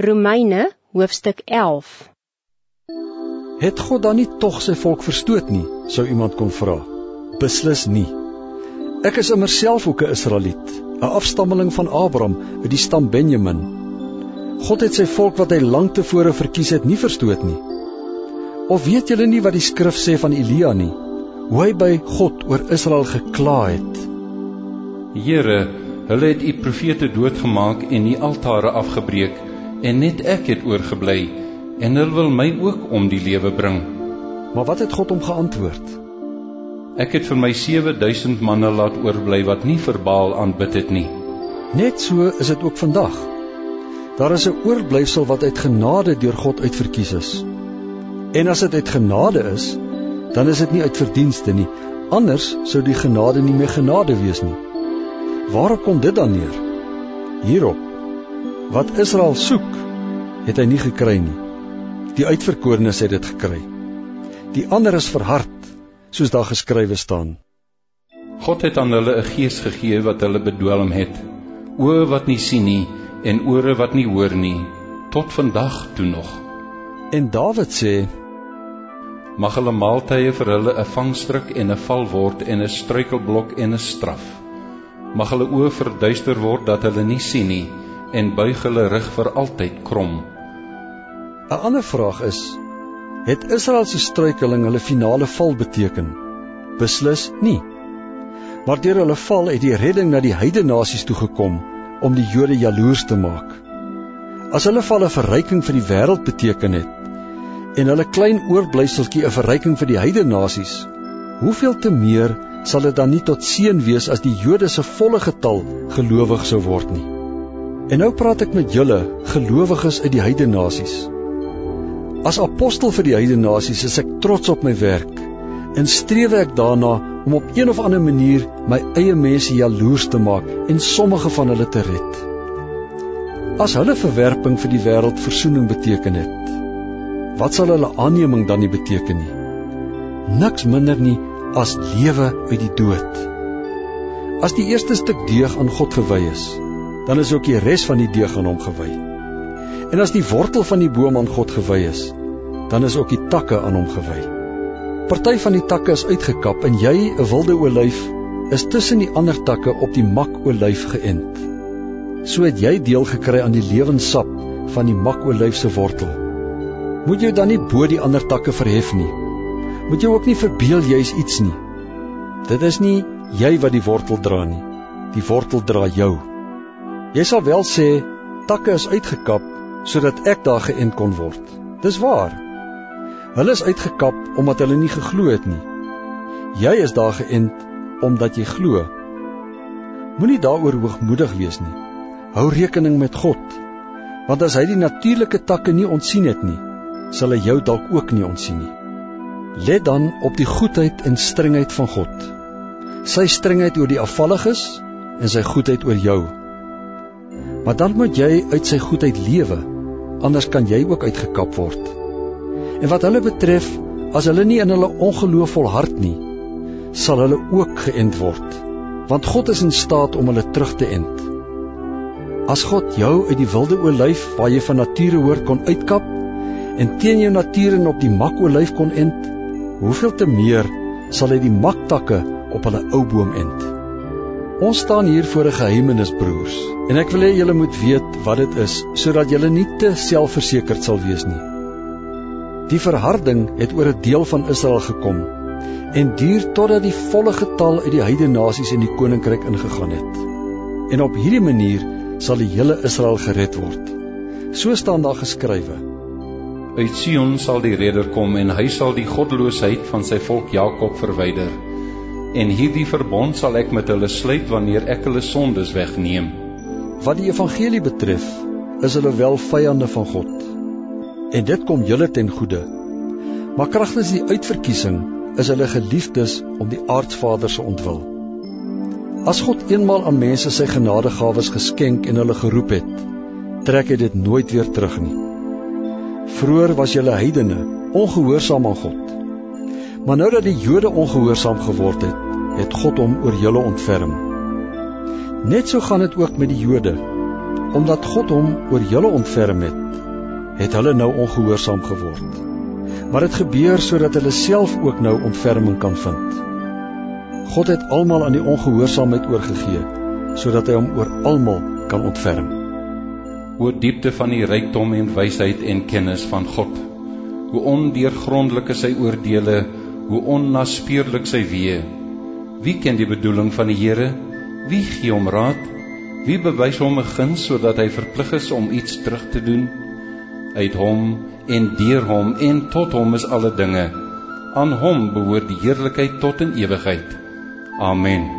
Romeine hoofstuk 11 Het God dan nie tog sy volk verstoot nie, sou iemand kon vra. Beslis nie. Ek is immer self ook 'n Israeliet, 'n afstammeling van Abraham uit die stam Benjamin. God het sy volk wat hy lank tevore verkies het, nie verstoot nie. Of weet julle nie wat die skrif sê van Elia nie? Hoe hy by God oor Israel gekla het. Here, hulle het u profete doodgemaak en die altare afgebreek en net ek het oorgebly en hulle wil my ook om die lewe bring. Maar wat het God hom geantwoord? Ek het vir my 7000 manne laat oorbly wat nie vir Baal aanbid het nie. Net so is dit ook vandag. Daar is 'n oorblyfsel wat uit genade deur God uitverkies is. En as dit uit genade is, dan is dit nie uit verdienste nie. Anders sou die genade nie meer genade wees nie. Waarop kom dit dan neer? Hierop Wat Israel soek, het hy nie gekry nie. Die uitverkorenes het dit gekry. Die ander is verhard, soos daar geskrywe staan. God het aan hulle 'n gees gegee wat hulle bedwelm het, oë wat nie sien nie en ore wat nie hoor nie, tot vandag toe nog. En Dawid sê: Mag hulle maaltye vir hulle 'n vangstrik en 'n val word en 'n struikelblok en 'n straf. Mag hulle oë verduister word dat hulle nie sien nie en buig hulle rug vir altyd krom. 'n Ander vraag is: Het Israel se struikeling hulle finale val beteken? Beslis nie. Maar deur hulle val het die redding na die heidene nasies toe gekom om die Jode jaloers te maak. As hulle val 'n verryking vir die wêreld beteken het en hulle klein oorblyseltjie 'n verryking vir die heidene nasies, hoeveel te meer sal dit dan nie tot seën wees as die Jode se volle getal gelowig sou word nie? En nou praat ek met julle, gelowiges uit die heidene nasies. As apostel vir die heidene nasies is ek trots op my werk en streef ek daarna om op een of ander manier my eie mense jaloers te maak en sommige van hulle te red. As hulle verwerping vir die wêreld verzoening beteken het, wat sal hulle aanneming dan nie beteken nie? Niks minder nie as lewe uit die dood. As die eerste stuk deeg aan God gewy is, dan is ook die res van die deeg aan hom gewy. En as die wortel van die boom aan God gewy is, dan is ook die takke aan hom gewy. Party van die takke is uitgekap en jy, 'n wilde olyf, is tussen die ander takke op die makolyf geënt. So het jy deel gekry aan die lewenssap van die makolyf se wortel. Moet jy dan nie bo die ander takke verhef nie? Moet jy ook nie verbeel jy is iets nie? Dit is nie jy wat die wortel dra nie. Die wortel dra jou. Jy sal wel sê takke is uitgekap sodat ek daar geënt kon word. Dis waar. Hulle is uitgekap omdat hulle nie geglo het nie. Jy is daar geënt omdat jy glo. Moenie daaroor hoogmoedig wees nie. Hou rekening met God. Want as hy die natuurlike takke nie ontsien het nie, sal hy jou dalk ook nie ontsien nie. Let dan op die goedheid en strengheid van God. Sy strengheid oor die afvalliges en sy goedheid oor jou. Maar dan moet jy uit sy goedheid lewe, anders kan jy ook uitgekap word. En wat hulle betref, as hulle nie in hulle ongeloof volhard nie, sal hulle ook geënt word, want God is in staat om hulle terug te ent. As God jou uit die wilde olyf waar jy van nature hoor kon uitkap en teen jou natuur en op die makolyf kon ent, hoeveel te meer sal hy die maktakke op hulle ou boom ent. Ons staan hier voor 'n geheimenis broers en ek wil hê julle moet weet wat dit is sodat julle nie te selfversekerd sal wees nie. Die verharding het oor 'n deel van Israel gekom en duur totdat die volle getal uit die heidene nasies in die koninkryk ingegaan het. En op hierdie manier sal die hele Israel gered word. So staan daar geskrywe: Uit Sion sal die redder kom en hy sal die goddeloosheid van sy volk Jakob verwyder en hierdie verbond sal ek met hulle sluit wanneer ek hulle sondes wegneem. Wat die evangelie betref, is hulle wel vyande van God. En dit kom julle ten goeie. Maar kragtens die uitverkiesing is hulle geliefdes om die aardsvader se ontwil. As God eenmal aan mense sy genadegawes geskenk en hulle geroep het, trek hy dit nooit weer terug nie. Vroer was julle heidene, ongehoorsaam aan God. Maar nou dat die Jode ongehoorsaam geword het, het God hom oor julle ontferm. Net so gaan dit ook met die Jode. omdat God hom oor hulle ontferm het, het hulle nou ongehoorsaam geword. Maar dit gebeur sodat hulle self ook nou ontferming kan vind. God het almal aan die ongehoorsaamheid oorgegee sodat hy hom oor almal kan ontferm. O diepte van die rykdom en wysheid en kennis van God. Hoe ondeurgrondelik is sy oordeele, hoe onnaspeurlik sy weë. Wie ken die bedoeling van die Here? Wie gee hom raad? Wie bewys hom 'n guns sodat hy verplig is om iets terug te doen? Uit hom en deur hom en tot hom is alle dinge. Aan hom behoort die heerlikheid tot in ewigheid. Amen.